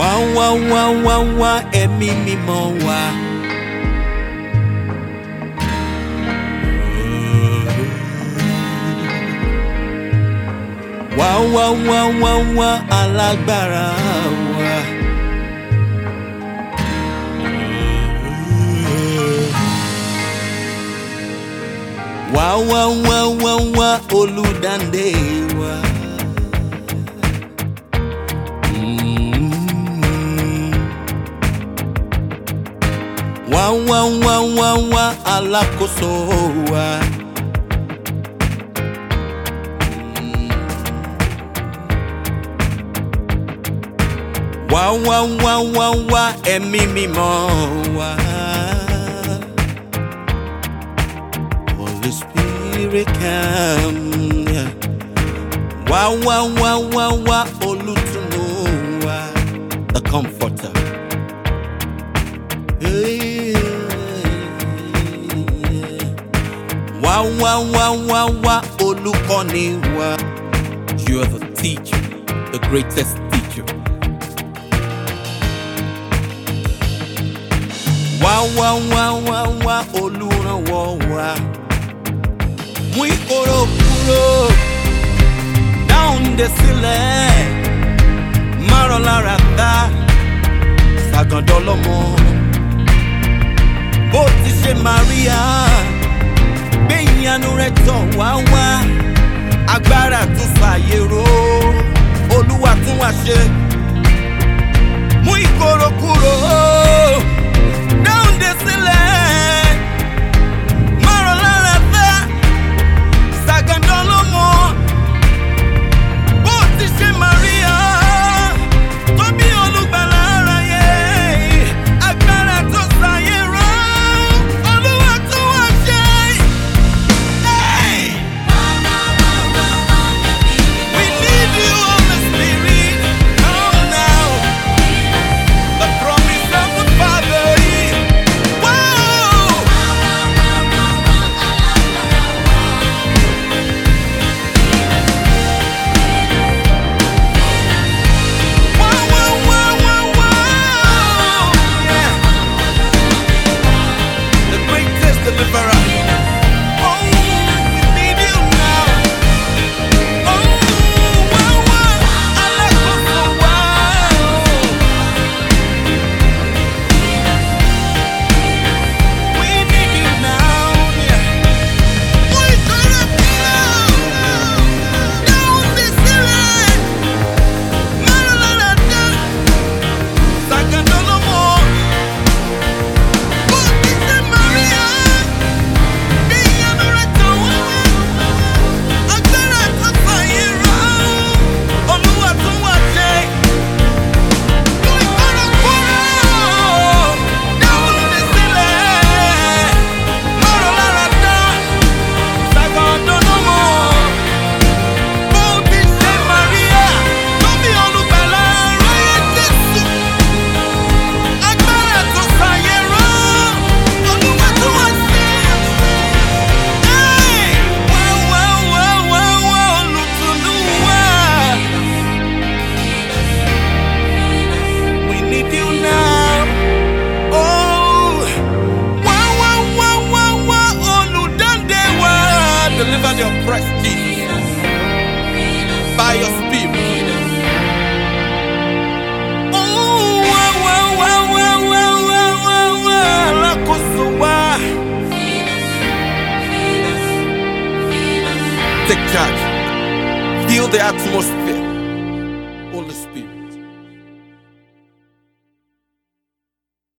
wá wá wá wá wá ẹ̀mí mímọ́ wá. wá wá wá wá wá alágbára wá. wá wá wá wá wá olùdáǹdè wá. wá wá wá wá alákòóso wa. wá wá wá wá wá ẹ̀mí mímọ́ wa. Holy Spirit come. Wá wá wá wá wá olùtùnú wa. The comforter. wá wá wá wá wá olùkọ́ni wa. You are the teacher, the greatest teacher. Wá wá wá wá wá olùrànwọ́ wa. Mú ìkorò kúrò, dáhùn dé sílẹ̀, márùn lára dá, ṣàgàndọ́ lọ́mọ. Bó ti ṣe Màríà gbé ìyanu rẹ tọ̀ wá wá agbára tún fàyè ro olúwa tún wá ṣe mú ìkorò kúrò. your presence, by your spirit. Take charge. Feel the atmosphere.